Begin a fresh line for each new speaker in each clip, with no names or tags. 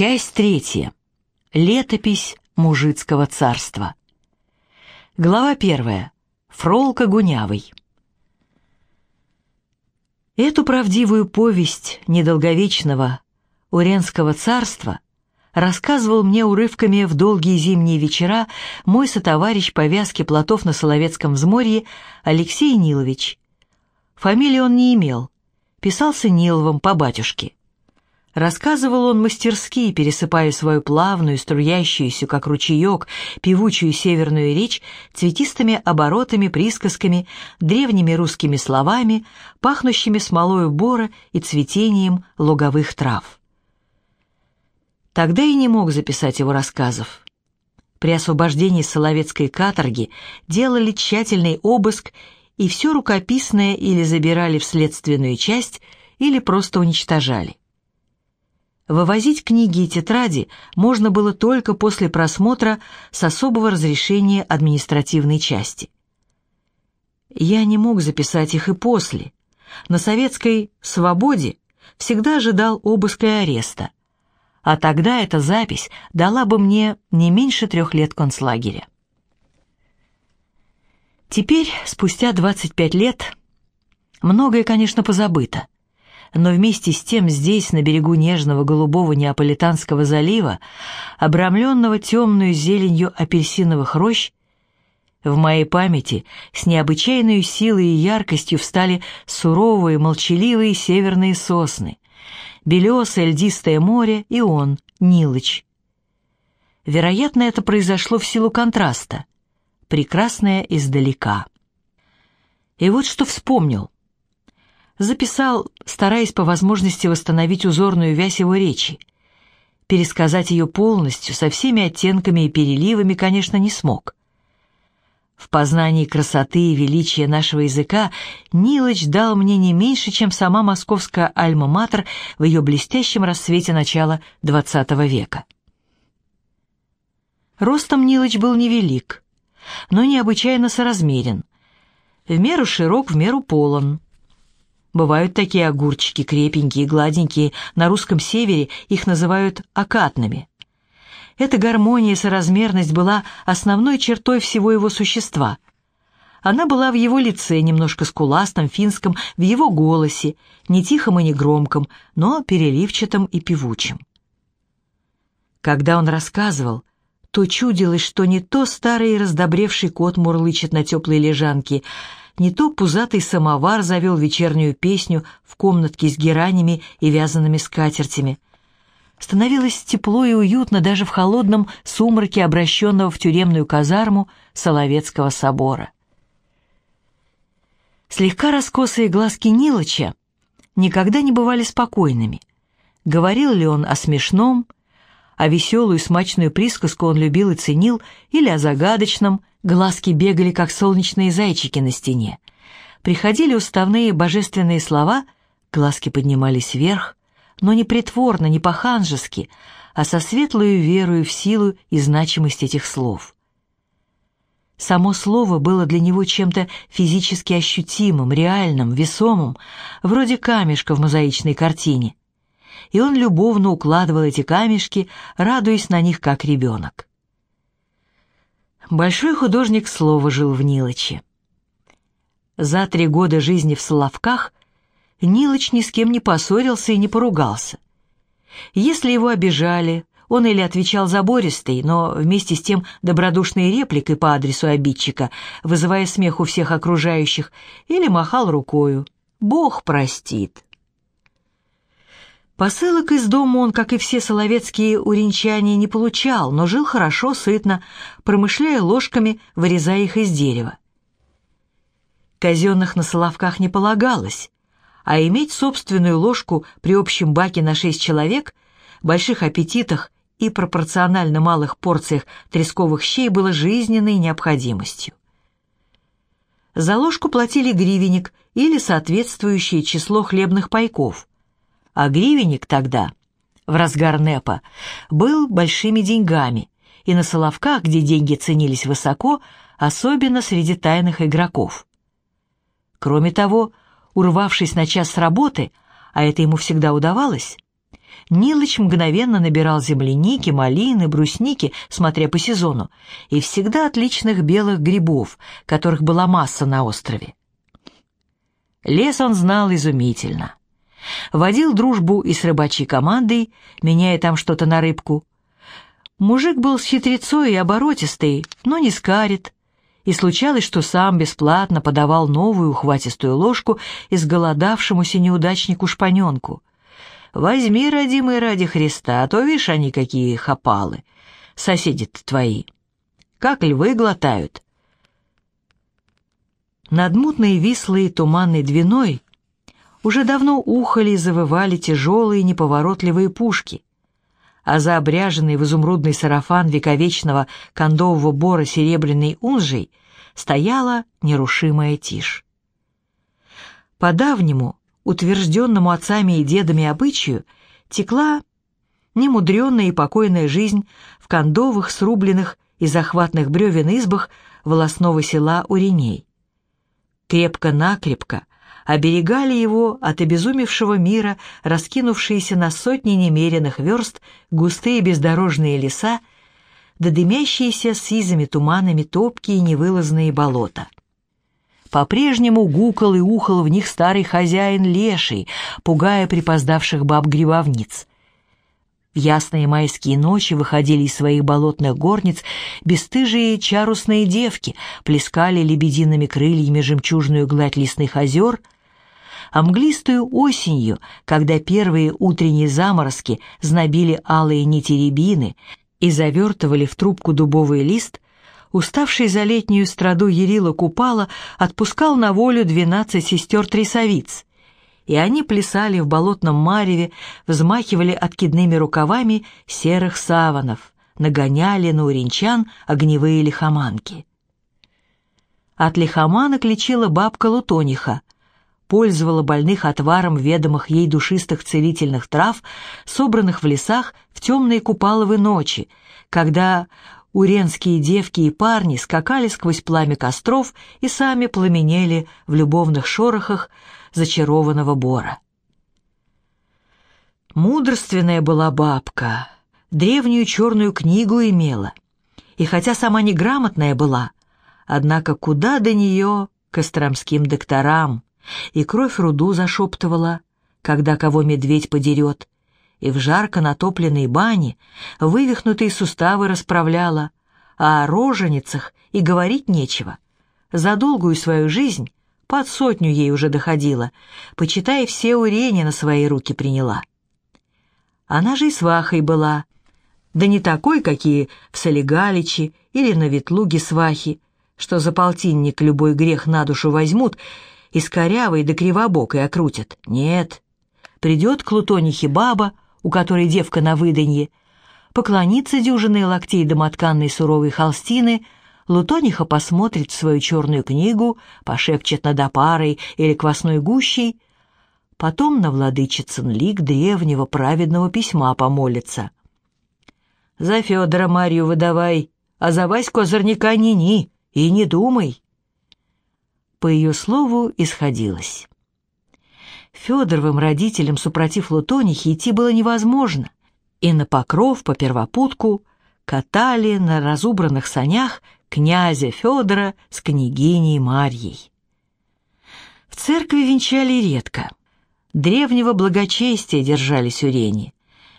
Часть третья. Летопись мужицкого царства. Глава первая. Фролка Гунявый. Эту правдивую повесть недолговечного Уренского царства рассказывал мне урывками в долгие зимние вечера мой сотоварищ по вязке плотов на Соловецком взморье Алексей Нилович. Фамилии он не имел, писался Ниловым по батюшке. Рассказывал он мастерски, пересыпая свою плавную, струящуюся, как ручеек, певучую северную речь цветистыми оборотами, присказками, древними русскими словами, пахнущими смолою бора и цветением луговых трав. Тогда и не мог записать его рассказов. При освобождении Соловецкой каторги делали тщательный обыск, и все рукописное или забирали в следственную часть, или просто уничтожали. Вывозить книги и тетради можно было только после просмотра с особого разрешения административной части. Я не мог записать их и после. На советской «свободе» всегда ожидал обыска и ареста, а тогда эта запись дала бы мне не меньше трех лет концлагеря. Теперь, спустя 25 лет, многое, конечно, позабыто но вместе с тем здесь, на берегу нежного голубого Неаполитанского залива, обрамленного темную зеленью апельсиновых рощ, в моей памяти с необычайной силой и яркостью встали суровые, молчаливые северные сосны, белесое льдистое море и он, Нилыч. Вероятно, это произошло в силу контраста, прекрасное издалека. И вот что вспомнил — записал, стараясь по возможности восстановить узорную вязь его речи. Пересказать ее полностью, со всеми оттенками и переливами, конечно, не смог. В познании красоты и величия нашего языка Нилыч дал мне не меньше, чем сама московская альма-матер в ее блестящем рассвете начала XX века. Ростом Нилыч был невелик, но необычайно соразмерен, в меру широк, в меру полон. Бывают такие огурчики, крепенькие, гладенькие, на русском севере их называют окатными. Эта гармония и соразмерность была основной чертой всего его существа. Она была в его лице, немножко скуластом, финском, в его голосе, не тихом и не громком, но переливчатом и певучем. Когда он рассказывал, то чудилось, что не то старый раздобревший кот мурлычет на теплой лежанке, не то пузатый самовар завел вечернюю песню в комнатке с геранями и вязаными скатертями. Становилось тепло и уютно даже в холодном сумраке обращенного в тюремную казарму Соловецкого собора. Слегка раскосые глазки Нилыча никогда не бывали спокойными. Говорил ли он о смешном, а веселую смачную присказку он любил и ценил, или о загадочном, Глазки бегали, как солнечные зайчики на стене. Приходили уставные божественные слова, глазки поднимались вверх, но не притворно, не по-ханжески, а со светлой верою в силу и значимость этих слов. Само слово было для него чем-то физически ощутимым, реальным, весомым, вроде камешка в мозаичной картине. И он любовно укладывал эти камешки, радуясь на них как ребенок. Большой художник слова жил в Нилоче. За три года жизни в Соловках Нилыч ни с кем не поссорился и не поругался. Если его обижали, он или отвечал забористой, но вместе с тем добродушной репликой по адресу обидчика, вызывая смех у всех окружающих, или махал рукою «Бог простит». Посылок из дома он, как и все соловецкие уренчане, не получал, но жил хорошо, сытно, промышляя ложками, вырезая их из дерева. Казенных на Соловках не полагалось, а иметь собственную ложку при общем баке на шесть человек, больших аппетитах и пропорционально малых порциях тресковых щей было жизненной необходимостью. За ложку платили гривенник или соответствующее число хлебных пайков, а гривенник тогда, в разгар НЭПа, был большими деньгами, и на Соловках, где деньги ценились высоко, особенно среди тайных игроков. Кроме того, урвавшись на час с работы, а это ему всегда удавалось, Нилыч мгновенно набирал земляники, малины, брусники, смотря по сезону, и всегда отличных белых грибов, которых была масса на острове. Лес он знал изумительно. Водил дружбу и с рыбачьей командой, меняя там что-то на рыбку. Мужик был с хитрецой и оборотистый, но не скарит. И случалось, что сам бесплатно подавал новую ухватистую ложку изголодавшемуся неудачнику шпаненку — Возьми, родимый, ради Христа, а то, видишь, они какие хапалы, соседи твои. Как львы глотают. Над мутной вислой туманной двиной уже давно ухали и завывали тяжелые неповоротливые пушки, а за обряженный в изумрудный сарафан вековечного кондового бора серебряной унжей стояла нерушимая тишь. По-давнему утвержденному отцами и дедами обычаю, текла немудренная и покойная жизнь в кондовых, срубленных и захватных бревен избах волосного села Уреней. Крепко-накрепко оберегали его от обезумевшего мира раскинувшиеся на сотни немеренных верст густые бездорожные леса, да дымящиеся сизыми туманами топкие невылазные болота. По-прежнему гукал и ухал в них старый хозяин леший, пугая припоздавших баб-грибовниц. В ясные майские ночи выходили из своих болотных горниц бесстыжие чарусные девки, плескали лебедиными крыльями жемчужную гладь лесных озер, а мглистую осенью, когда первые утренние заморозки знобили алые нити рябины и завертывали в трубку дубовый лист, уставший за летнюю страду Ярила Купала отпускал на волю двенадцать сестер-трясовиц, и они плясали в болотном мареве, взмахивали откидными рукавами серых саванов, нагоняли на уренчан огневые лихоманки. От лихоманок лечила бабка Лутониха, пользовала больных отваром ведомых ей душистых целительных трав, собранных в лесах в темные купаловые ночи, когда уренские девки и парни скакали сквозь пламя костров и сами пламенели в любовных шорохах зачарованного бора. Мудрственная была бабка, древнюю черную книгу имела, и хотя сама неграмотная была, однако куда до нее костромским докторам, и кровь руду зашептывала, когда кого медведь подерет, и в жарко натопленной бане вывихнутые суставы расправляла, а о роженицах и говорить нечего. За долгую свою жизнь под сотню ей уже доходило, почитай, все урения на свои руки приняла. Она же и свахой была, да не такой, какие в Солигаличи или на Ветлуге свахи, что за полтинник любой грех на душу возьмут и с корявой да кривобокой окрутят. Нет, придет к Лутонихе баба, у которой девка на выданье, поклонится дюжиной локтей домотканной суровой холстины, Лутониха посмотрит в свою черную книгу, пошепчет над опарой или квасной гущей, потом на владычицын лик древнего праведного письма помолится. «За Федора Марию выдавай, а за Ваську озорняка ни-ни, и не думай!» По ее слову исходилось. Федоровым родителям, супротив Лутонихи, идти было невозможно, и на покров по первопутку катали на разубранных санях князя Федора с княгиней Марьей. В церкви венчали редко. Древнего благочестия держали сюрени,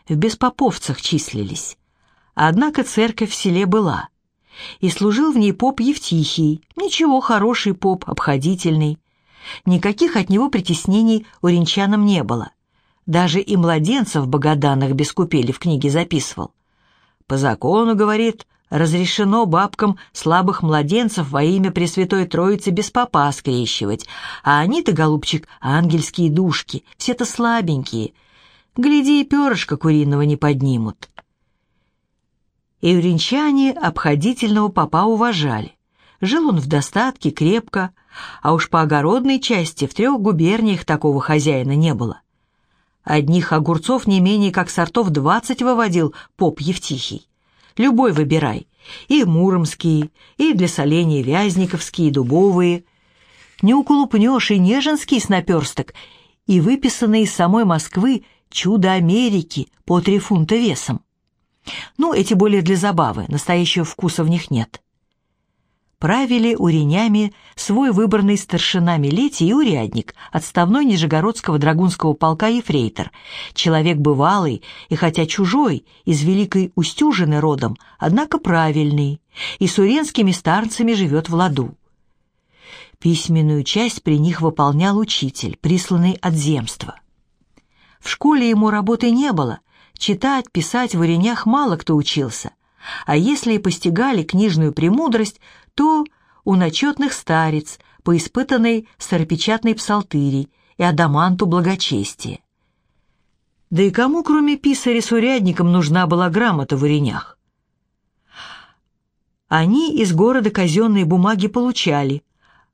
в беспоповцах числились. Однако церковь в селе была, и служил в ней поп Евтихий, ничего, хороший поп, обходительный, Никаких от него притеснений у уренчанам не было. Даже и младенцев богоданных без купели в книге записывал. По закону, говорит, разрешено бабкам слабых младенцев во имя Пресвятой Троицы без попа скрещивать, а они-то, голубчик, ангельские душки, все-то слабенькие. Гляди, и перышко куриного не поднимут. И обходительного попа уважали. Жил он в достатке, крепко, а уж по огородной части в трех губерниях такого хозяина не было. Одних огурцов не менее как сортов двадцать выводил поп Евтихий. Любой выбирай, и муромские, и для соления вязниковские, дубовые. Не уколупнешь и неженский с наперсток, и выписанный из самой Москвы чудо Америки по три фунта весом. Ну, эти более для забавы, настоящего вкуса в них нет. Правили уренями свой выбранный старшина милетий и урядник, отставной Нижегородского драгунского полка ефрейтор, человек бывалый и хотя чужой, из Великой Устюжины родом, однако правильный, и с уренскими старцами живет в ладу. Письменную часть при них выполнял учитель, присланный от земства. В школе ему работы не было, читать, писать в уренях мало кто учился, а если и постигали книжную премудрость, то у начетных старец по испытанной старопечатной псалтыри и адаманту благочестия. Да и кому, кроме писаря с урядником, нужна была грамота в уренях? Они из города казенные бумаги получали,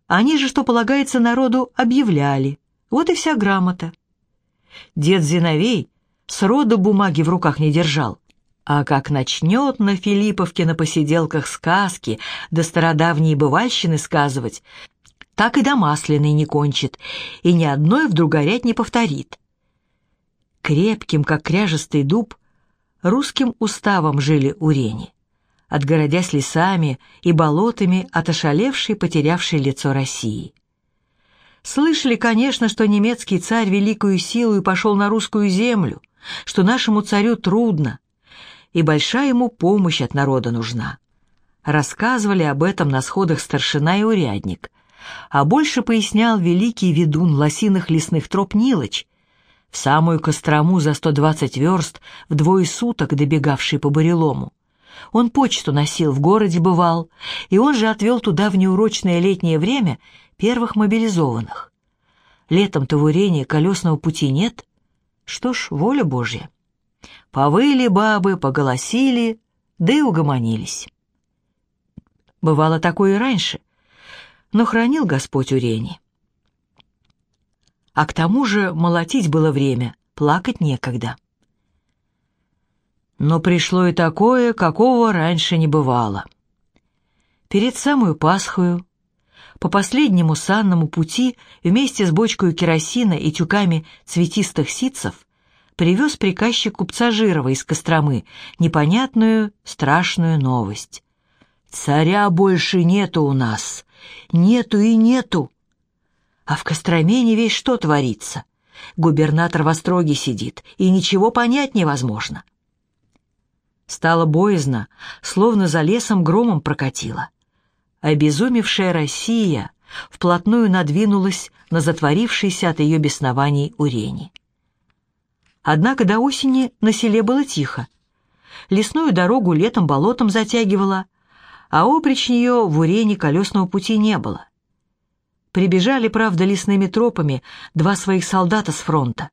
они же, что полагается народу, объявляли. Вот и вся грамота. Дед Зиновей сроду бумаги в руках не держал. А как начнет на Филипповке на посиделках сказки да стародавние бывальщины сказывать, так и до масляной не кончит, и ни одной вдруг горять не повторит. Крепким, как кряжестый дуб, русским уставом жили урени отгородясь лесами и болотами от ошалевшей, потерявшей лицо России. Слышали, конечно, что немецкий царь великую силу и пошел на русскую землю, что нашему царю трудно, и большая ему помощь от народа нужна. Рассказывали об этом на сходах старшина и урядник, а больше пояснял великий ведун лосиных лесных троп Нилыч, в самую Кострому за 120 верст, в двое суток добегавший по Бурелому. Он почту носил, в городе бывал, и он же отвел туда в неурочное летнее время первых мобилизованных. Летом-то в Урении колесного пути нет. Что ж, воля Божья. Повыли бабы, поголосили, да и угомонились. Бывало такое и раньше, но хранил Господь Урени. А к тому же молотить было время, плакать некогда. Но пришло и такое, какого раньше не бывало. Перед самую Пасхою, по последнему санному пути, вместе с бочкой керосина и тюками цветистых ситцев, привез приказчик купца Жирова из Костромы непонятную, страшную новость. «Царя больше нету у нас, нету и нету!» А в Костроме не весь что творится. Губернатор в остроге сидит, и ничего понять невозможно. Стало боязно, словно за лесом громом прокатило. Обезумевшая Россия вплотную надвинулась на затворившийся от ее беснований урени. Однако до осени на селе было тихо. Лесную дорогу летом болотом затягивала, а опричь нее в урене колесного пути не было. Прибежали, правда, лесными тропами два своих солдата с фронта,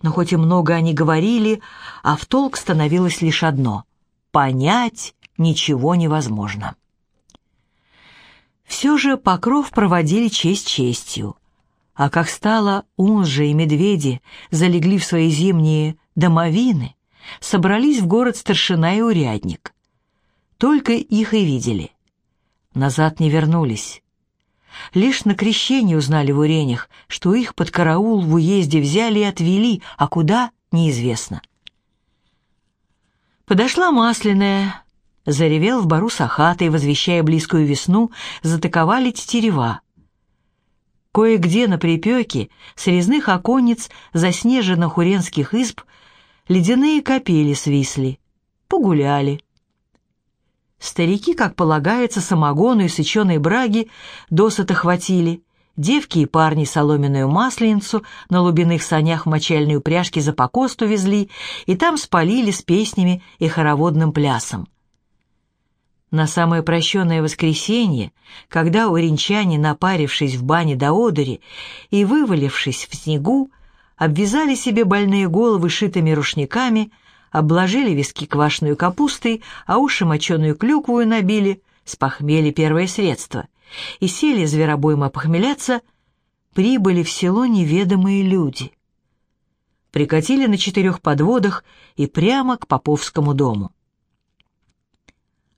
но хоть и много они говорили, а в толк становилось лишь одно — понять ничего невозможно. Все же покров проводили честь честью. А как стало, унжи и медведи залегли в свои зимние домовины, собрались в город старшина и урядник. Только их и видели. Назад не вернулись. Лишь на крещении узнали в уренях, что их под караул в уезде взяли и отвели, а куда — неизвестно. Подошла масляная, заревел в бару сахатый, возвещая близкую весну, затаковали тетерева. Кое-где на припеке с резных оконниц заснеженных уренских изб ледяные капели свисли. Погуляли. Старики, как полагается, самогону и сыченой браги досыта хватили — Девки и парни соломенную масленицу на лубяных санях в мочальной упряжке за покосту везли, и там спалили с песнями и хороводным плясом. На самое прощенное воскресенье, когда уренчане, напарившись в бане до одури и вывалившись в снегу, обвязали себе больные головы шитыми рушниками, обложили виски квашеную капустой, а уши моченую клюквую набили, с похмелья первое средство и сели зверобоймо похмеляться, прибыли в село неведомые люди. Прикатили на четырех подводах и прямо к Поповскому дому.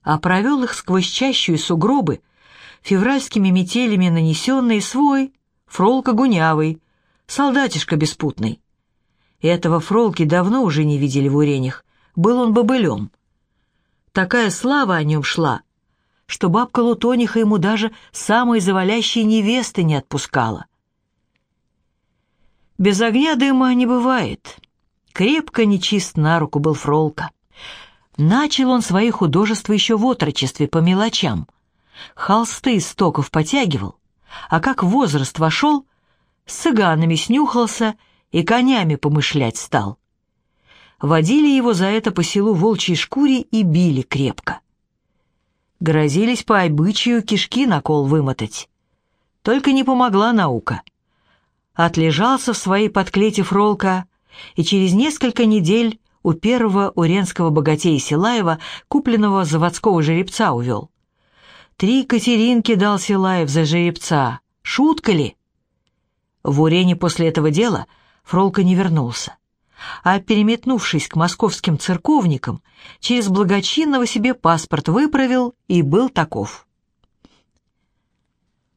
А провел их сквозь чащу и сугробы, февральскими метелями нанесенный свой, фролка гунявый, солдатишка беспутный. Этого Фролки давно уже не видели в Уренях. Был он бобылем. Такая слава о нем шла, что бабка Лутониха ему даже самой завалящей невесты не отпускала. Без огня дыма не бывает. Крепко нечист на руку был Фролка. Начал он свои художества еще в отрочестве по мелочам. Холсты из стоков потягивал, а как возраст вошел, с цыганами снюхался и конями помышлять стал. Водили его за это по селу волчьей шкуре и били крепко. Грозились по обычаю кишки на кол вымотать. Только не помогла наука. Отлежался в своей подклете Фролка, и через несколько недель у первого уренского богатея Силаева, купленного заводского жеребца, увел. Три Катеринки дал Силаев за жеребца. Шутка ли? В Урене после этого дела Фролка не вернулся, а, переметнувшись к московским церковникам, через благочинного себе паспорт выправил и был таков.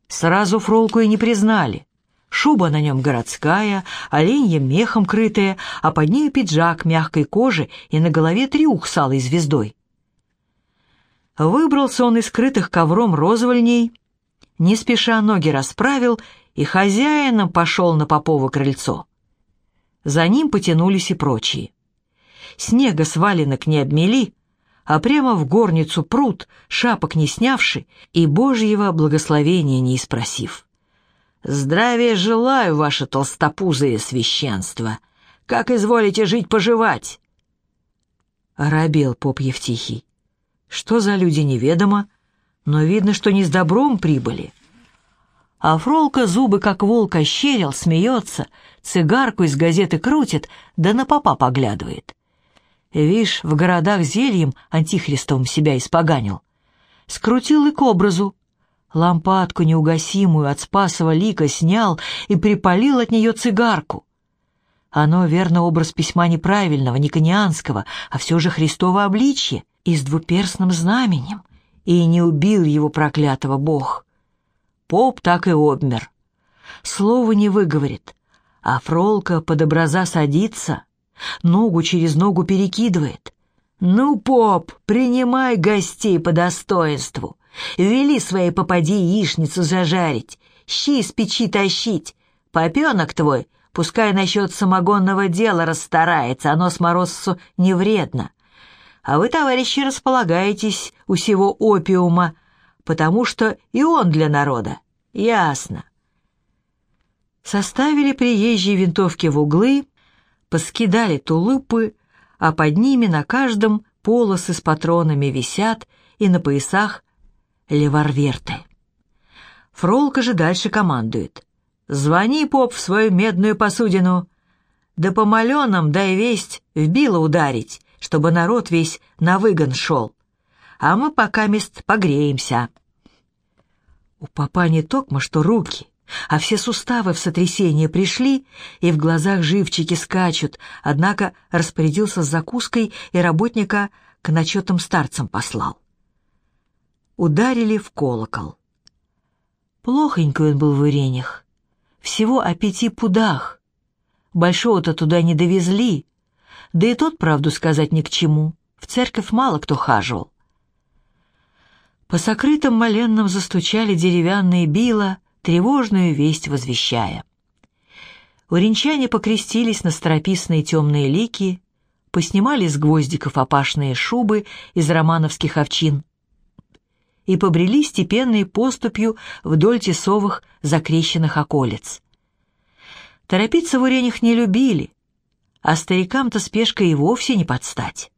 Сразу Фролку и не признали. Шуба на нем городская, оленьем мехом крытая, а под нею пиджак мягкой кожи и на голове трюх с алой звездой. Выбрался он из скрытых ковром розвольней, не спеша ноги расправил и хозяином пошел на попово крыльцо. За ним потянулись и прочие. Снега с валенок не обмели, а прямо в горницу пруд, шапок не снявши и Божьего благословения не испросив. Здравия желаю, ваше толстопузое священство. Как изволите жить-поживать?» Оробел поп Евтихий. Что за люди, неведомо, но видно, что не с добром прибыли. А Фролка зубы, как волк, ощерил, смеется, цигарку из газеты крутит, да на попа поглядывает. Вишь, в городах зельем антихристовым себя испоганил. Скрутил и к образу, Лампадку неугасимую от Спасова лика снял и припалил от нее цигарку. Оно, верно, образ письма неправильного, никонианского, а все же Христово обличье и с двуперстным знаменем, и не убил его проклятого Бог. Поп так и обмер. Слово не выговорит, а Фролка под образа садится, ногу через ногу перекидывает. «Ну, поп, принимай гостей по достоинству!» Вели своей попади яичницу зажарить, щи из печи тащить. Попенок твой, пускай насчет самогонного дела расстарается, оно с морозцу не вредно. А вы, товарищи, располагаетесь у сего опиума, потому что и он для народа. Ясно. Составили приезжие винтовки в углы, поскидали тулупы, а под ними на каждом полосы с патронами висят и на поясах леварверты. Фролка же дальше командует. «Звони, поп, в свою медную посудину. Да по маленам дай весть в било ударить, чтобы народ весь на выгон шел. А мы пока мест погреемся». У попа не токмо, что руки, а все суставы в сотрясение пришли, и в глазах живчики скачут, однако распорядился с закуской и работника к начетым старцам послал ударили в колокол. Плохонький он был в Иренях, всего о пяти пудах. Большого-то туда не довезли, да и тот, правду сказать, ни к чему, в церковь мало кто хаживал. По сокрытым моленным застучали деревянные била, тревожную весть возвещая. Уренчане покрестились на старописные темные лики, поснимали с гвоздиков опашные шубы из романовских овчин, и побрели степенной поступью вдоль тесовых закрещенных околец. Торопиться в уренях не любили, а старикам-то спешка и вовсе не подстать.